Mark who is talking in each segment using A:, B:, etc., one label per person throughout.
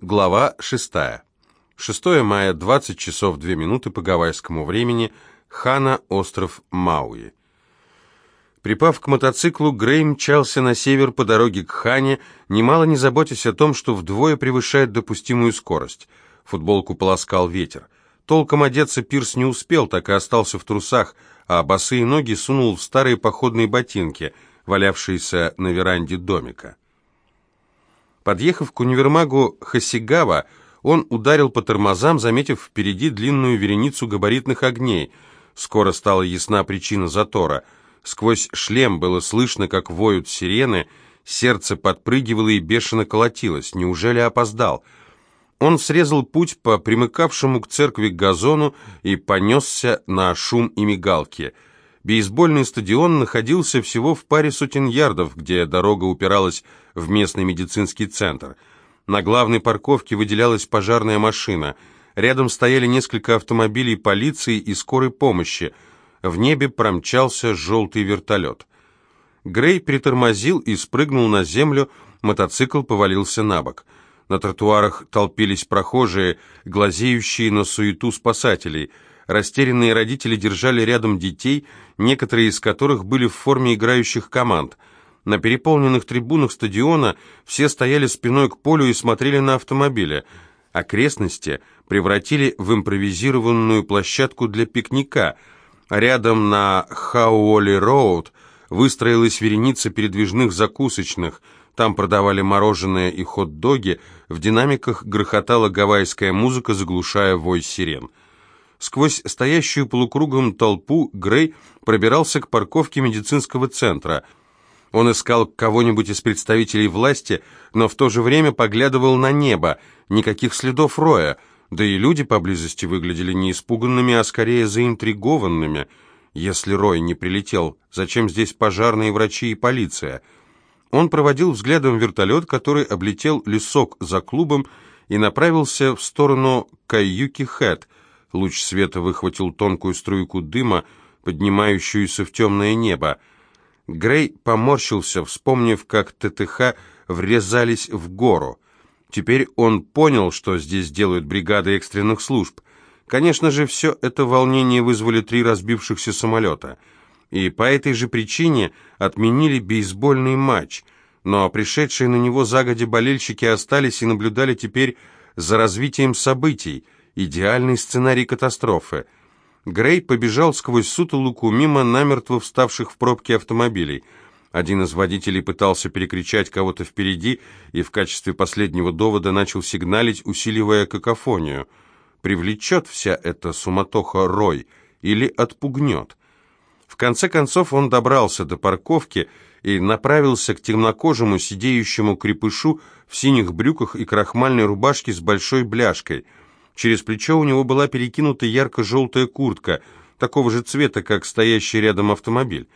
A: Глава 6. 6 мая, 20 часов 2 минуты по гавайскому времени, Хана, остров Мауи. Припав к мотоциклу, Грей мчался на север по дороге к Хане, немало не заботясь о том, что вдвое превышает допустимую скорость. Футболку полоскал ветер. Толком одеться Пирс не успел, так и остался в трусах, а босые ноги сунул в старые походные ботинки, валявшиеся на веранде домика. Подъехав к универмагу Хасигава, он ударил по тормозам, заметив впереди длинную вереницу габаритных огней. Скоро стала ясна причина затора. Сквозь шлем было слышно, как воют сирены, сердце подпрыгивало и бешено колотилось. Неужели опоздал? Он срезал путь по примыкавшему к церкви газону и понесся на шум и мигалки – Бейсбольный стадион находился всего в паре сотен ярдов, где дорога упиралась в местный медицинский центр. На главной парковке выделялась пожарная машина. Рядом стояли несколько автомобилей полиции и скорой помощи. В небе промчался желтый вертолет. Грей притормозил и спрыгнул на землю, мотоцикл повалился на бок. На тротуарах толпились прохожие, глазеющие на суету спасателей – Растерянные родители держали рядом детей, некоторые из которых были в форме играющих команд. На переполненных трибунах стадиона все стояли спиной к полю и смотрели на автомобили. Окрестности превратили в импровизированную площадку для пикника. Рядом на Хауоли-Роуд выстроилась вереница передвижных закусочных. Там продавали мороженое и хот-доги, в динамиках грохотала гавайская музыка, заглушая вой сирен. Сквозь стоящую полукругом толпу Грей пробирался к парковке медицинского центра. Он искал кого-нибудь из представителей власти, но в то же время поглядывал на небо. Никаких следов роя, да и люди поблизости выглядели не испуганными, а скорее заинтригованными. Если рой не прилетел, зачем здесь пожарные врачи и полиция? Он проводил взглядом вертолет, который облетел лесок за клубом и направился в сторону Каюки-Хэт – Луч света выхватил тонкую струйку дыма, поднимающуюся в темное небо. Грей поморщился, вспомнив, как ТТХ врезались в гору. Теперь он понял, что здесь делают бригады экстренных служб. Конечно же, все это волнение вызвали три разбившихся самолета. И по этой же причине отменили бейсбольный матч. Но пришедшие на него загоди болельщики остались и наблюдали теперь за развитием событий – Идеальный сценарий катастрофы. Грей побежал сквозь сутолоку мимо намертво вставших в пробке автомобилей. Один из водителей пытался перекричать кого-то впереди и в качестве последнего довода начал сигналить, усиливая какофонию. Привлечет вся эта суматоха Рой или отпугнет? В конце концов он добрался до парковки и направился к темнокожему сидеющему крепышу в синих брюках и крахмальной рубашке с большой бляшкой – Через плечо у него была перекинута ярко-желтая куртка, такого же цвета, как стоящий рядом автомобиль.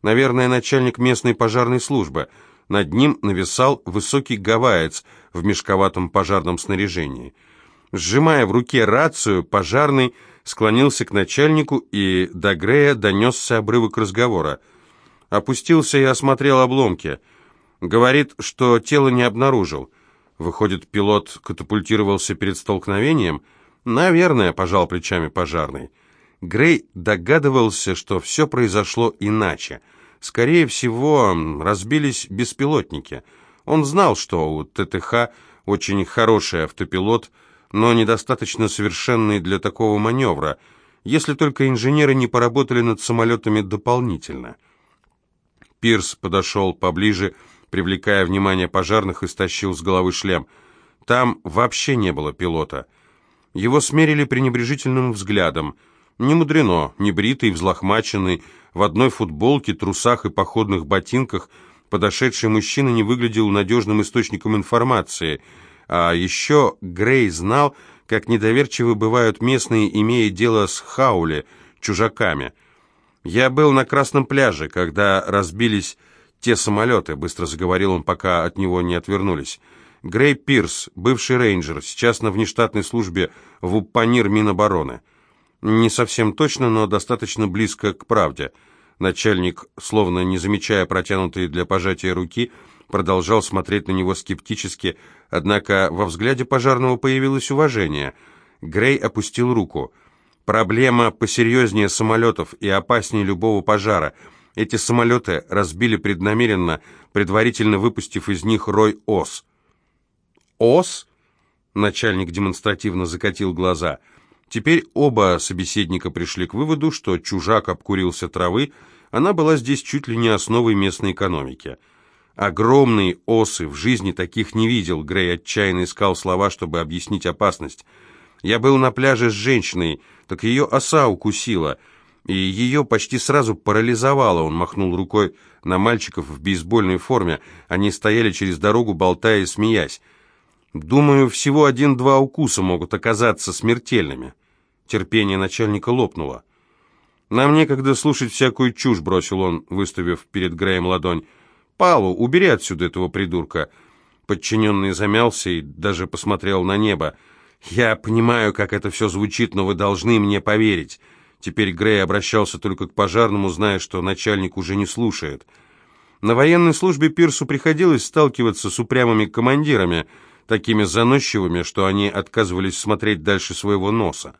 A: Наверное, начальник местной пожарной службы. Над ним нависал высокий гаваец в мешковатом пожарном снаряжении. Сжимая в руке рацию, пожарный склонился к начальнику, и до Грея донесся обрывок разговора. Опустился и осмотрел обломки. Говорит, что тело не обнаружил. Выходит, пилот катапультировался перед столкновением? Наверное, пожал плечами пожарный. Грей догадывался, что все произошло иначе. Скорее всего, разбились беспилотники. Он знал, что у ТТХ очень хороший автопилот, но недостаточно совершенный для такого маневра, если только инженеры не поработали над самолетами дополнительно. Пирс подошел поближе привлекая внимание пожарных, и стащил с головы шлем. Там вообще не было пилота. Его смерили пренебрежительным взглядом. Не мудрено, небритый, взлохмаченный, в одной футболке, трусах и походных ботинках подошедший мужчина не выглядел надежным источником информации. А еще Грей знал, как недоверчивы бывают местные, имея дело с Хаули, чужаками. «Я был на Красном пляже, когда разбились те самолеты», — быстро заговорил он, пока от него не отвернулись. «Грей Пирс, бывший рейнджер, сейчас на внештатной службе в УПАНИР Минобороны». «Не совсем точно, но достаточно близко к правде». Начальник, словно не замечая протянутой для пожатия руки, продолжал смотреть на него скептически, однако во взгляде пожарного появилось уважение. Грей опустил руку. «Проблема посерьезнее самолетов и опаснее любого пожара. Эти самолеты разбили преднамеренно, предварительно выпустив из них рой ос». «Ос?» — начальник демонстративно закатил глаза. Теперь оба собеседника пришли к выводу, что чужак обкурился травы, она была здесь чуть ли не основой местной экономики. Огромные осы, в жизни таких не видел. Грей отчаянно искал слова, чтобы объяснить опасность. Я был на пляже с женщиной, так ее оса укусила, и ее почти сразу парализовало. Он махнул рукой на мальчиков в бейсбольной форме. Они стояли через дорогу, болтая и смеясь. Думаю, всего один-два укуса могут оказаться смертельными. Терпение начальника лопнуло. «Нам некогда слушать всякую чушь», — бросил он, выставив перед Греем ладонь. «Палу, убери отсюда этого придурка». Подчиненный замялся и даже посмотрел на небо. «Я понимаю, как это все звучит, но вы должны мне поверить». Теперь Грей обращался только к пожарному, зная, что начальник уже не слушает. На военной службе Пирсу приходилось сталкиваться с упрямыми командирами, такими заносчивыми, что они отказывались смотреть дальше своего носа.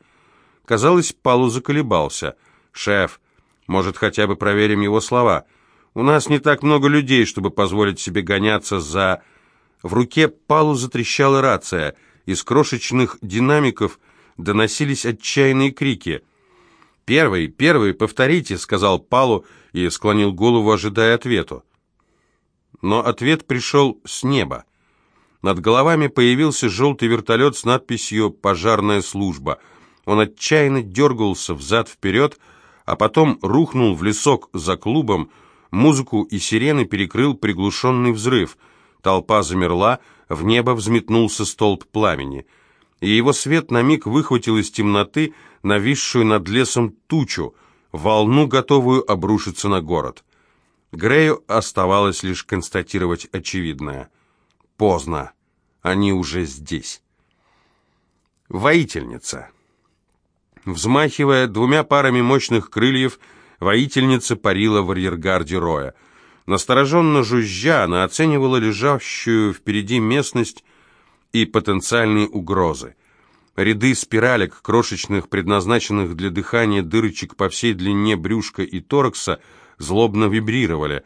A: Казалось, Палу заколебался — «Шеф, может, хотя бы проверим его слова? У нас не так много людей, чтобы позволить себе гоняться за...» В руке Палу затрещала рация. Из крошечных динамиков доносились отчаянные крики. «Первый, первый, повторите», — сказал Палу и склонил голову, ожидая ответу. Но ответ пришел с неба. Над головами появился желтый вертолет с надписью «Пожарная служба». Он отчаянно дергался взад-вперед, а потом рухнул в лесок за клубом, музыку и сирены перекрыл приглушенный взрыв. Толпа замерла, в небо взметнулся столб пламени, и его свет на миг выхватил из темноты нависшую над лесом тучу, волну, готовую обрушиться на город. Грею оставалось лишь констатировать очевидное. Поздно. Они уже здесь. Воительница. Взмахивая двумя парами мощных крыльев, воительница парила в арьергарде роя. Настороженно жужжа, она оценивала лежащую впереди местность и потенциальные угрозы. Ряды спиралек, крошечных, предназначенных для дыхания дырочек по всей длине брюшка и торкса, злобно вибрировали.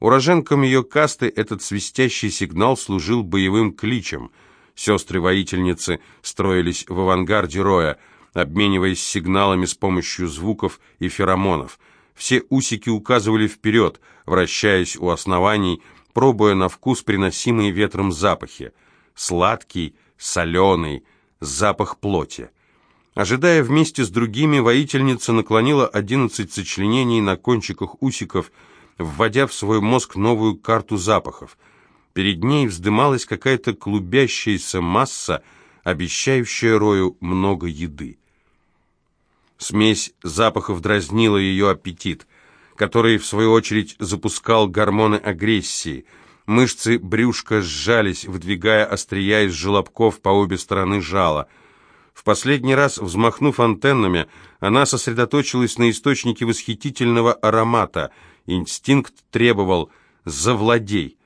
A: Уроженкам ее касты этот свистящий сигнал служил боевым кличем. Сестры-воительницы строились в авангарде роя — обмениваясь сигналами с помощью звуков и феромонов. Все усики указывали вперед, вращаясь у оснований, пробуя на вкус приносимые ветром запахи. Сладкий, соленый, запах плоти. Ожидая вместе с другими, воительница наклонила одиннадцать сочленений на кончиках усиков, вводя в свой мозг новую карту запахов. Перед ней вздымалась какая-то клубящаяся масса, обещающая Рою много еды. Смесь запахов дразнила ее аппетит, который, в свою очередь, запускал гормоны агрессии. Мышцы брюшка сжались, выдвигая острия из желобков по обе стороны жала. В последний раз, взмахнув антеннами, она сосредоточилась на источнике восхитительного аромата. Инстинкт требовал «завладей».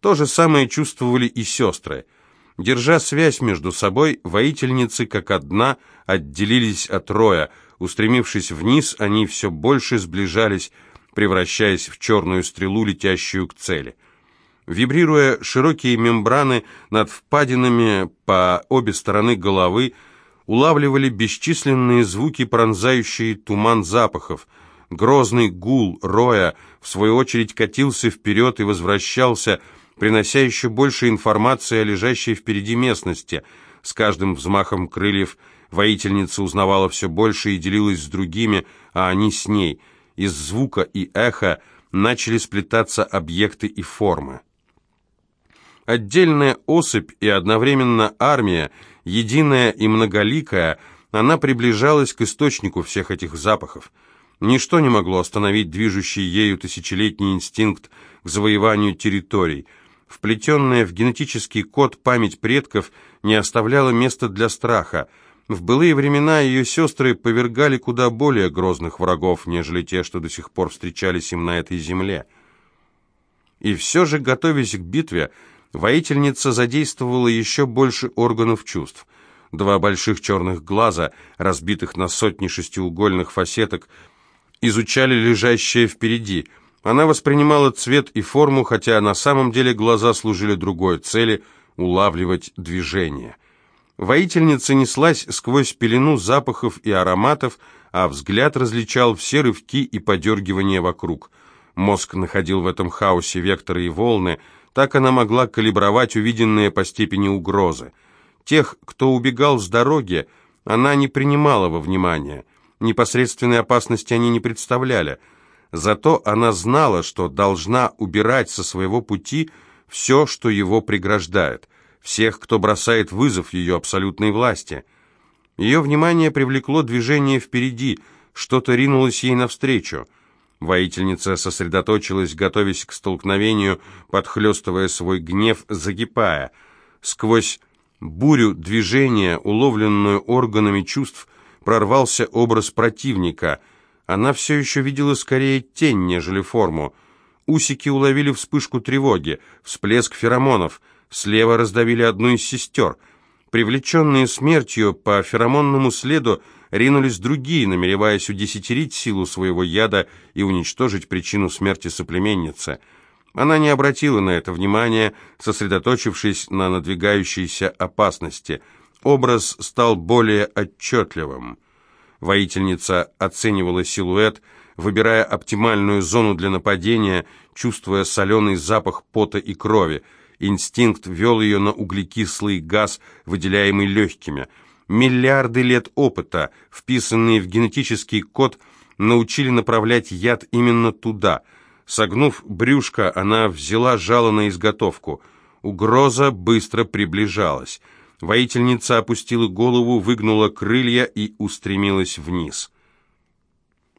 A: То же самое чувствовали и сестры. Держа связь между собой, воительницы, как одна, отделились от роя – Устремившись вниз, они все больше сближались, превращаясь в черную стрелу, летящую к цели. Вибрируя широкие мембраны над впадинами по обе стороны головы, улавливали бесчисленные звуки, пронзающие туман запахов. Грозный гул роя, в свою очередь, катился вперед и возвращался, принося еще больше информации о лежащей впереди местности. С каждым взмахом крыльев – Воительница узнавала все больше и делилась с другими, а они с ней. Из звука и эха начали сплетаться объекты и формы. Отдельная особь и одновременно армия, единая и многоликая, она приближалась к источнику всех этих запахов. Ничто не могло остановить движущий ею тысячелетний инстинкт к завоеванию территорий. Вплетенная в генетический код память предков не оставляла места для страха – в былые времена ее сестры повергали куда более грозных врагов, нежели те, что до сих пор встречались им на этой земле. И все же, готовясь к битве, воительница задействовала еще больше органов чувств. Два больших черных глаза, разбитых на сотни шестиугольных фасеток, изучали лежащее впереди. Она воспринимала цвет и форму, хотя на самом деле глаза служили другой цели — улавливать движение. Воительница неслась сквозь пелену запахов и ароматов, а взгляд различал все рывки и подергивания вокруг. Мозг находил в этом хаосе векторы и волны, так она могла калибровать увиденные по степени угрозы. Тех, кто убегал с дороги, она не принимала во внимание. Непосредственной опасности они не представляли. Зато она знала, что должна убирать со своего пути все, что его преграждает, всех, кто бросает вызов ее абсолютной власти. Ее внимание привлекло движение впереди, что-то ринулось ей навстречу. Воительница сосредоточилась, готовясь к столкновению, подхлестывая свой гнев, закипая. Сквозь бурю движения, уловленную органами чувств, прорвался образ противника. Она все еще видела скорее тень, нежели форму. Усики уловили вспышку тревоги, всплеск феромонов. Слева раздавили одну из сестер. Привлеченные смертью по феромонному следу, ринулись другие, намереваясь удесятерить силу своего яда и уничтожить причину смерти соплеменницы. Она не обратила на это внимания, сосредоточившись на надвигающейся опасности. Образ стал более отчетливым. Воительница оценивала силуэт, выбирая оптимальную зону для нападения, чувствуя соленый запах пота и крови. Инстинкт вел ее на углекислый газ, выделяемый легкими – Миллиарды лет опыта, вписанные в генетический код, научили направлять яд именно туда. Согнув брюшко, она взяла жало на изготовку. Угроза быстро приближалась. Воительница опустила голову, выгнула крылья и устремилась вниз.